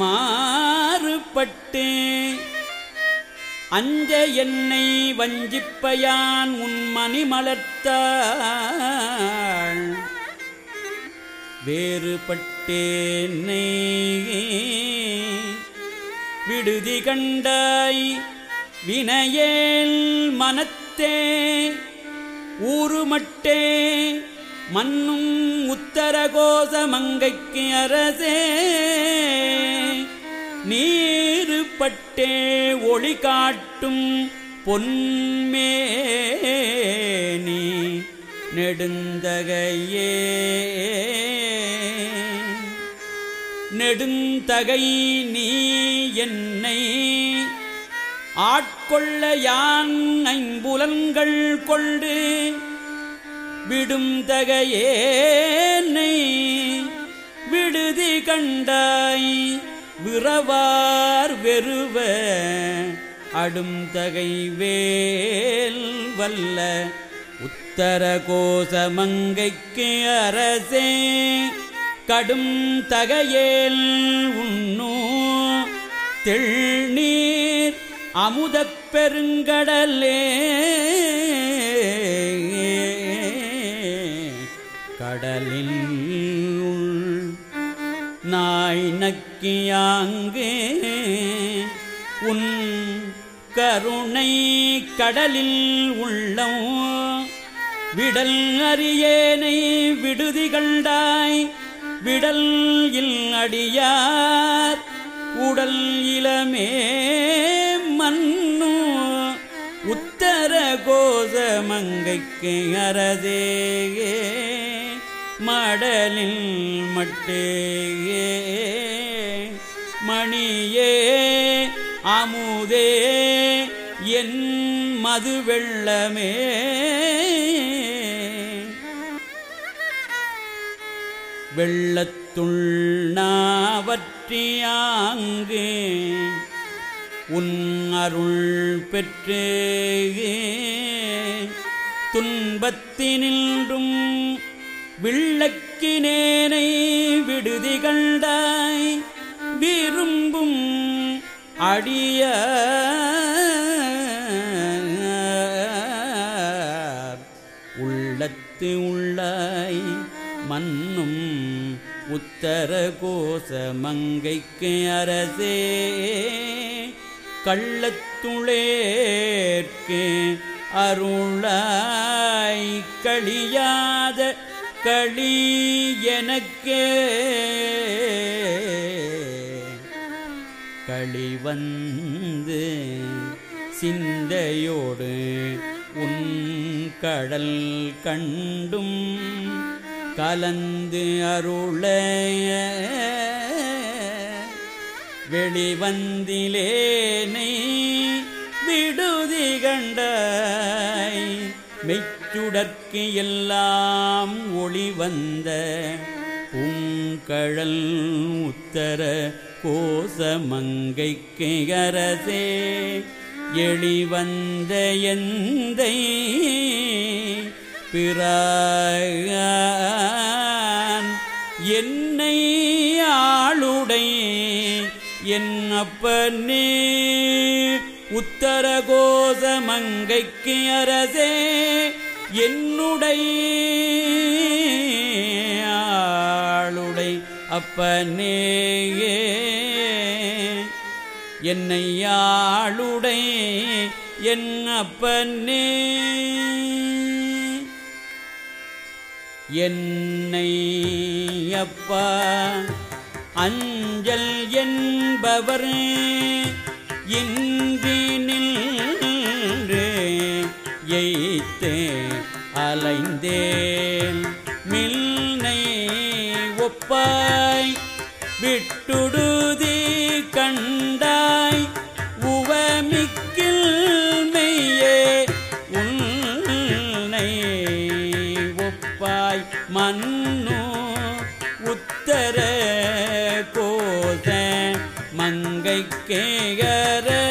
மாறுபட்டு. அஞ்ச என்னை வஞ்சிப்பயான் உன்மணி மலர்த்தாள் வேறுபட்டேனை விடுதி கண்டாய் வினையேல் மனத்தே. ஊருமட்டே மண்ணும் உத்தரகோச மங்கைக்கு அரசே. நீருப்பட்டே ஒளி காட்டும் பொன்மேனி நெடுந்தகையே. நெடுந்தகை நீ என்னை ஆட்கொள்ள யான் ஐம்புலன்கள் கொண்டு விடும் தகையேனை விடுதி கண்டாய். விரவார் வெறுவ அடும் தகை வேல் வல்ல. உத்தர கோசமங்கைக்கு அரசே கடும் தகையேல் உண்ணூ. தெள்நீர் அமுதப் பெருங்கடலே கடலில் நாய் நக்க நக்கியாங்கே உன் கருணை கடலில் உள்ளம். விடல் அறியேனை விடுதி கண்டாய். விடல் இல் அடியார். உடல் இளமே மன்னு உத்தர கோச மங்கைக்கு அரதேயே மடலில் மட்டேயே. மணியே அமுதே என் மது வெள்ளமே வெள்ளத்துள் நாவற்றியாங்கு உன் அருள் பெற்று. துன்பத்தினின்றும் விள்ளக்கினேனை விடுதி கண்டாய் விரும்பும் அடிய உள்ளத்து உள்ளாய் மன்னும் உத்தர கோச மங்கைக்கு அரசே. கள்ளத்துளேற்கு அருளாய் களியாத களி எனக்கே. களி வந்து சிந்தையோடு உன் கடல் கண்டும் கலந்து அருளைய வெளிவந்திலேனை விடுதி கண்டாய் மெச்சுடற்கு எல்லாம் ஒளி வந்த உங்கழல் உத்தர கோசமங்கைக்கு அரசே எளிவந்த எந்தை பிறான் என்னை ஆளுடை என் உத்தர கோசமங்கைக்கு அரசே என்னுடைய அப்பனேயே என்னை ஆளுடை என் அப்பனே என்னை அப்பா அஞ்சல் என்பவர் இன்றினில் எய்த்தே அலைந்தே. ஒப்பாய் விட்டுடுதி கண்டாய் உவமிக்கில் மெய்யே உன்னை ஒப்பாய் மன்னு உத்தர கோத மங்கை கேகரதே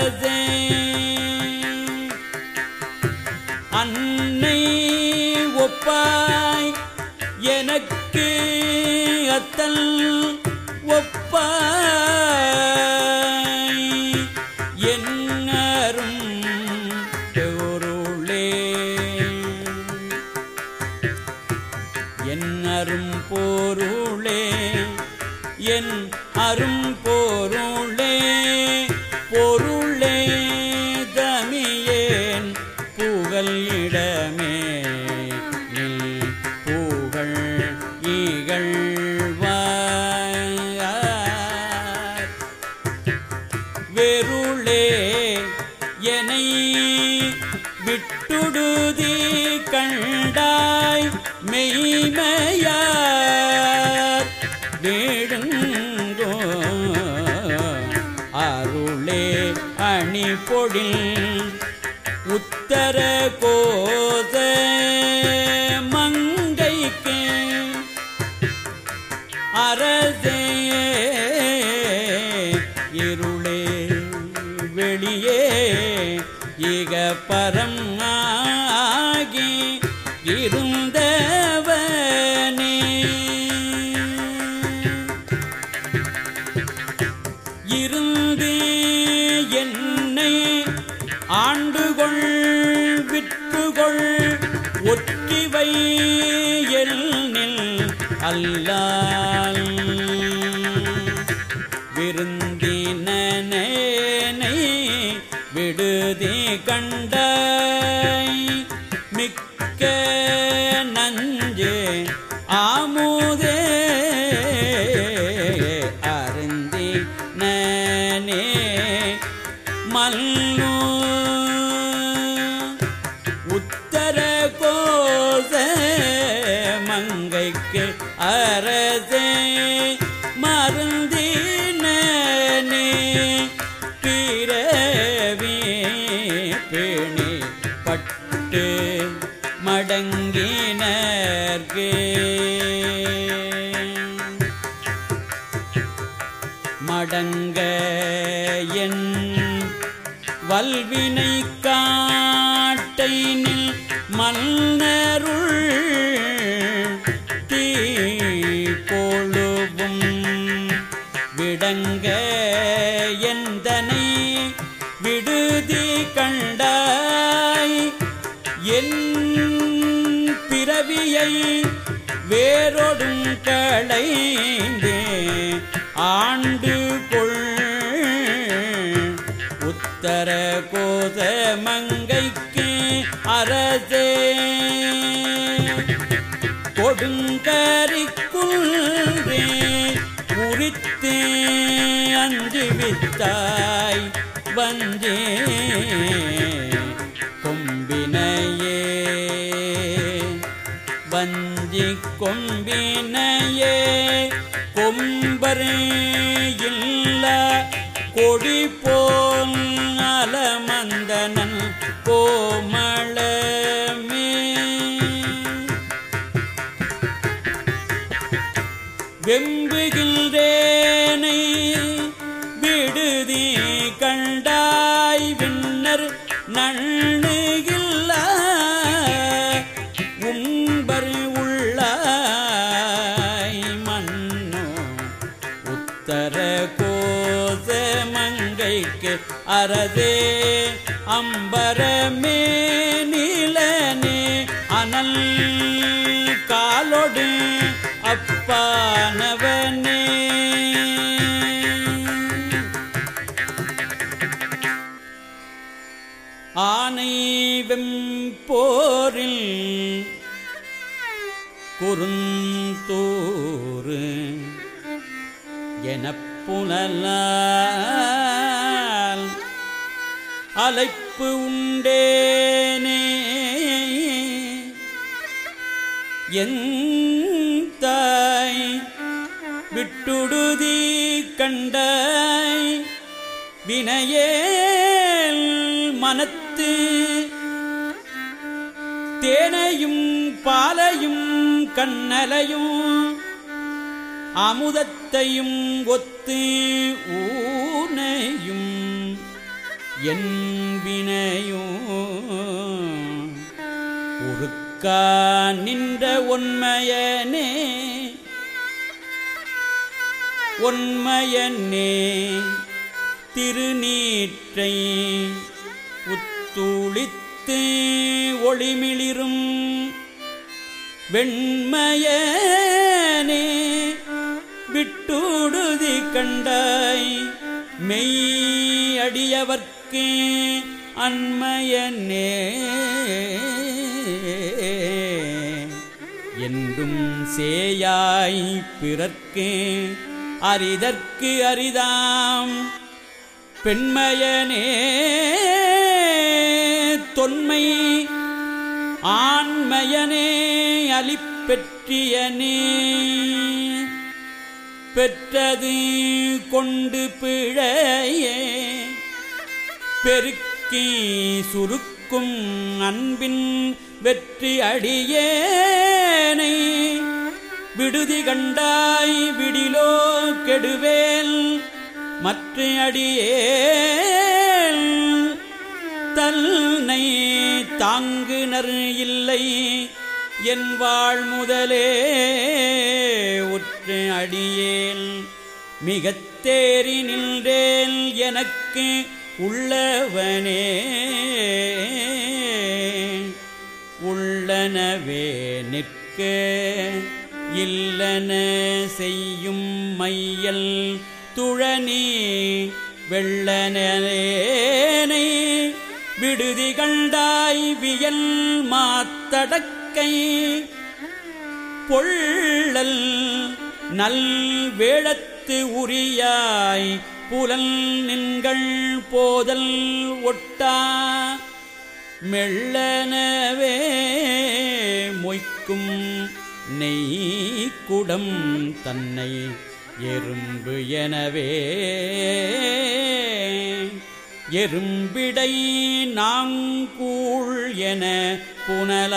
எனக்கு அணி பொழில் உத்தர ஆண்டுகொள் விற்றுகொள் ஒற்றிவை எல்லில் அல்லால் விருந்த மன்னருள் தீ கொழுவும் விடங்க எந்தனை விடுதி கண்டாய். என் பிறவியை வேறொடும் களைந்தே ஆண்டு கொள். உத்தர கோதமங்க கொடுங்கரிக்குன்றே உரித்தே அன்று வித்தாய் வந்தே கொம்பினையே வஞ்சி கொம்பினையே கொம்பரே. வெம்புகின்றேனை விடுதி கண்டாய் விண்ணர் நண்ணுகில்ல உண்பர் உள்ள மன்னோ உத்தர கோச மங்கைக்கு அறதே அம்பரமே அப்பானவனே ஆனை வெம்போரில் குறுந்தூறு எனப்புணலால் அலைப்பு உண்டேனே. என் கண்ட வினையேல் மனத்து தேனையும் பாலையும் கண்ணலையும் அமுதத்தையும் ஒத்து ஊனையும் என் வினையும் உருக்கா நின்ற உண்மையனே. உண்மையனே திருநீற்றை உத்துளித்து ஒளிமிளிரும் வெண்மையனே விட்டுடுதி கண்டாய் மெய் அடியவர்க்கே அன்மயனே. என்றும் சேயாய் பிறர்க்கே அரிதற்கு அரிதாம். பெண்மயனே தொன்மை ஆண்மயனே அலிப்பெற்றியனே பெற்றது கொண்டு பிழையே பெருக்கி சுருக்கும் அன்பின் வெற்றி அடியேனை. விடுதி கண்டாய் விடிலோ கெடுவேல் மற்ற அடியேல். தன்னை தாங்குனர் இல்லை என் வாழ் முதலே உற்று அடியேல். மிகத் தேறி நின்றேன் எனக்கு உள்ளவனே. உள்ளனவே நிற்க இல்லன செய்யும் மையல் துழனி வெள்ளனேனை விடுதி கண்டாய் வியல் மாத்தடக்கை பொள்ளல் நல் வேளத்து உரியாய் புலல் நின்கள் போதல் ஒட்டா மெல்லனவே நெய் குடம் தன்னை எறும்பு எனவே. எறும்பிடை நாங்கூழ் என புனலால்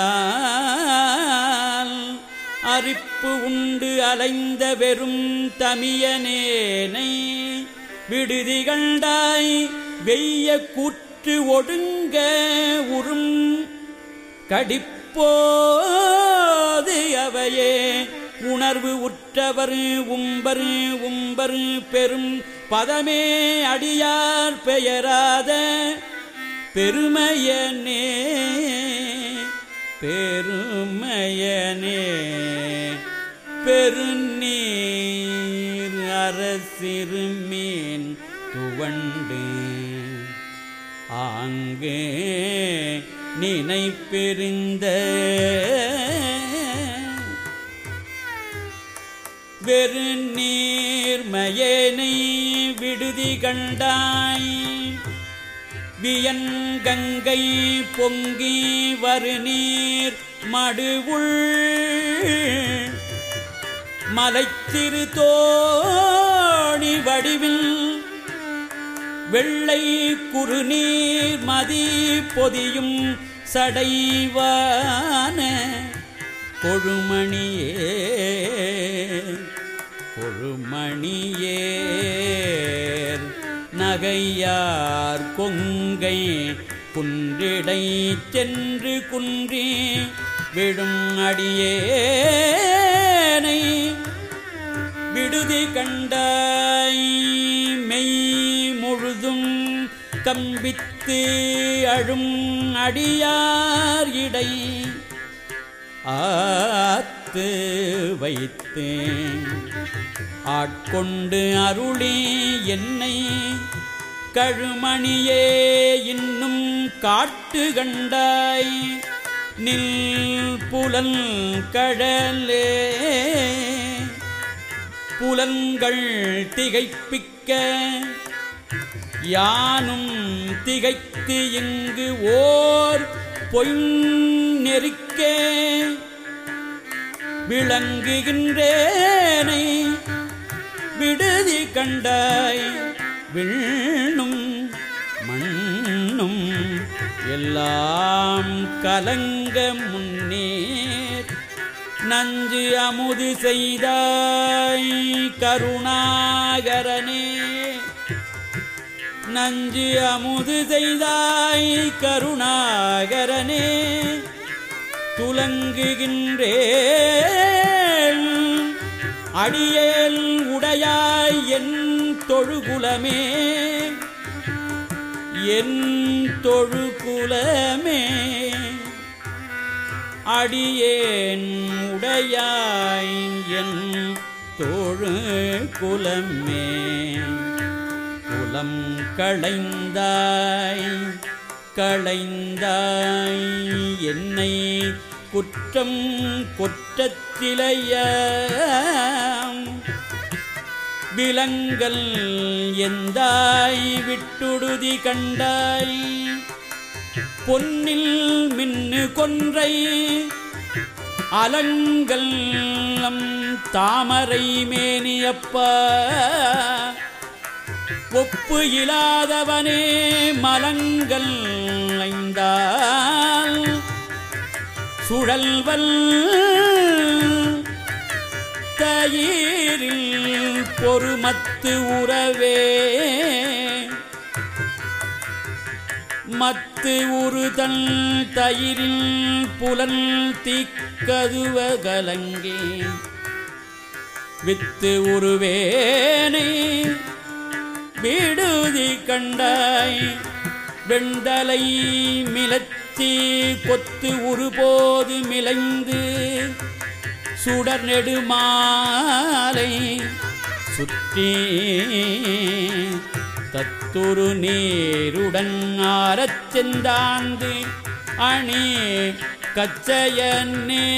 அரிப்பு உண்டு அலைந்த வெறும் தமியனேனை விடுதி கண்டாய் வெய்ய கூற்று ஒடுங்க உறும் கடிப்போ கடிப்போது அவையே. உணர்வு உற்றவர் உம்பர் உம்பர் பெரும் பதமே அடியார் பெயராத பெருமையனே பெருமையனே. பெருநீர் அரசிறுமீன் துவண்டு. ஆங்கே நினைப்பெறிந்த வெறு நீர்மயனை விடுதி கண்டாய். வியன் கங்கை பொங்கி வருநீர் மடுவுள். மலைத்திரு தோணி வடிவில் வெள்ளை குறுநீர் மதி பொதியும் சடைவான. கொழுமணியே கொழுமணியேர் நகையார் கொங்கை குன்றிடை சென்று குன்றி விடும் அடியேனை. விடுதி கண்டாய் மெய் முழுதும் கம்பித்து அழும் அடியார் இடை. ஆத்து வைத்தேன். ஆட்கொண்டு அருளே என்னை. கழுமணியே இன்னும் காட்டு கண்டாய். நில் புலன் கடலே புலன்கள் திகைப்பிக்க. யானும் திகைத்து இங்கு ஓர் பொய் நெருக்கே விளங்குகின்றேனை. விடுதி கண்டாய். விண்ணும் மண்ணும் எல்லாம் கலங்க முன்னேர். நஞ்சு அமுது செய்தாய் கருணாகரனே. நஞ்சு அமுது செய்தாய் கருணாகரனே. துலங்குகின்றே அடியேல் உடையாய் என் தொழுகுலமே. என் தொழுகுலமே. அடியேன் உடையாய் என் தோழு குலமே குலம் களைந்தாய் களைந்தாய் என்னை குற்றம் குற்றத்திலைய விலங்கல் எந்தாய் விட்டுடுதி கண்டாய். பொன்னில் மின்னு கொன்றை அலங்கள் தாமரை மேனியப்பா. ஒப்பு இல்லாதவனே மலங்கள் ஐந்தால். சுழல்வல் தயிரில் பொறுமத்து உறவே. மத்து உறுதல் தயிரில் புலன் தீக்கதுவ கலங்கே வித்து உருவேனை விடுதி கண்டாய். வெண்டலை மிளத்தி கொத்து உருபோது மிளைந்து. சுடர் நெடுமாலை சுற்றி தத்துரு நீருடன் ஆரச்செந்தாந்து அணி கச்சையன்னே.